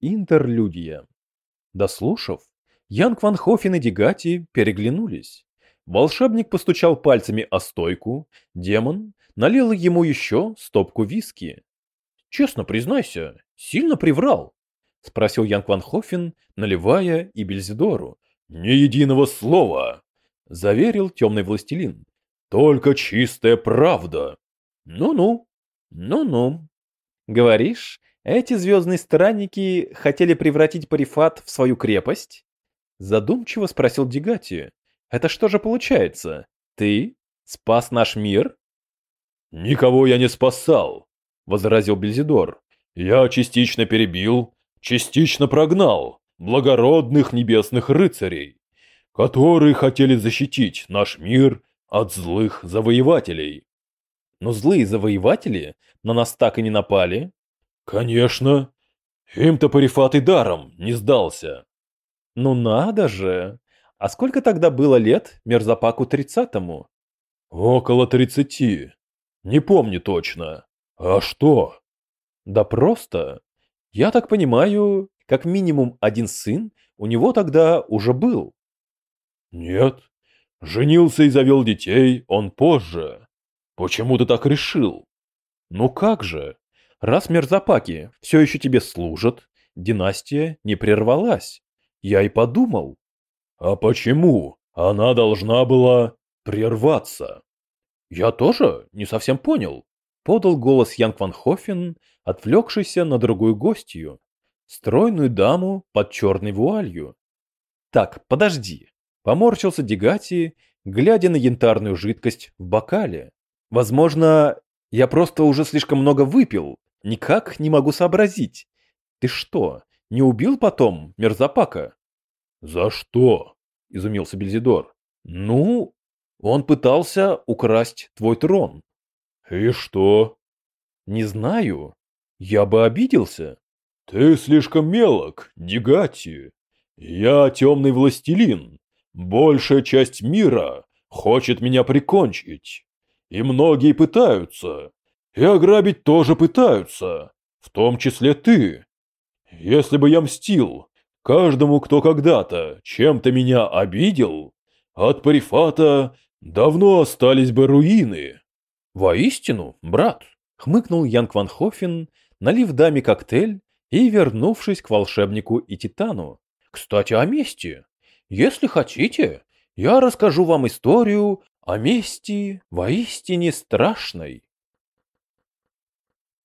Интерлюдия. Дослушав, Янг Ван Хофен и Дегати переглянулись. Волшебник постучал пальцами о стойку, демон налил ему еще стопку виски. «Честно признайся, сильно приврал?» — спросил Янг Ван Хофен, наливая и Бельзидору. «Ни единого слова!» — заверил темный властелин. «Только чистая правда!» «Ну-ну, ну-ну. Говоришь, эти звездные странники хотели превратить Парифат в свою крепость? Задумчиво спросил Дигати. Это что же получается? Ты спас наш мир? Никого я не спасал, возразил Бельзидор. Я частично перебил, частично прогнал благородных небесных рыцарей, которые хотели защитить наш мир от злых завоевателей. Но злые завоеватели на нас так и не напали, Конечно. Им-то Парифат и даром не сдался. Ну надо же. А сколько тогда было лет Мерзапаку тридцатому? Около тридцати. Не помню точно. А что? Да просто. Я так понимаю, как минимум один сын у него тогда уже был. Нет. Женился и завел детей он позже. Почему ты так решил? Ну как же? Раз мерзопаки все еще тебе служат, династия не прервалась. Я и подумал. А почему она должна была прерваться? Я тоже не совсем понял. Подал голос Янг Ван Хофен, отвлекшийся на другую гостью. Стройную даму под черной вуалью. Так, подожди. Поморщился Дегати, глядя на янтарную жидкость в бокале. Возможно, я просто уже слишком много выпил, Никак не могу сообразить. Ты что, не убил потом мерзопака? За что? Изумился Бельзидор. Ну, он пытался украсть твой трон. И что? Не знаю. Я бы обиделся. Ты слишком мелок, Дегати. Я темный властелин. Большая часть мира хочет меня прикончить. И многие пытаются. И ограбить тоже пытаются, в том числе ты. Если бы я мстил каждому, кто когда-то чем-то меня обидел, от Парифата давно остались бы руины. Воистину, брат, хмыкнул Янг Ван Хофен, налив даме коктейль и вернувшись к волшебнику и Титану. Кстати, о мести. Если хотите, я расскажу вам историю о мести воистине страшной.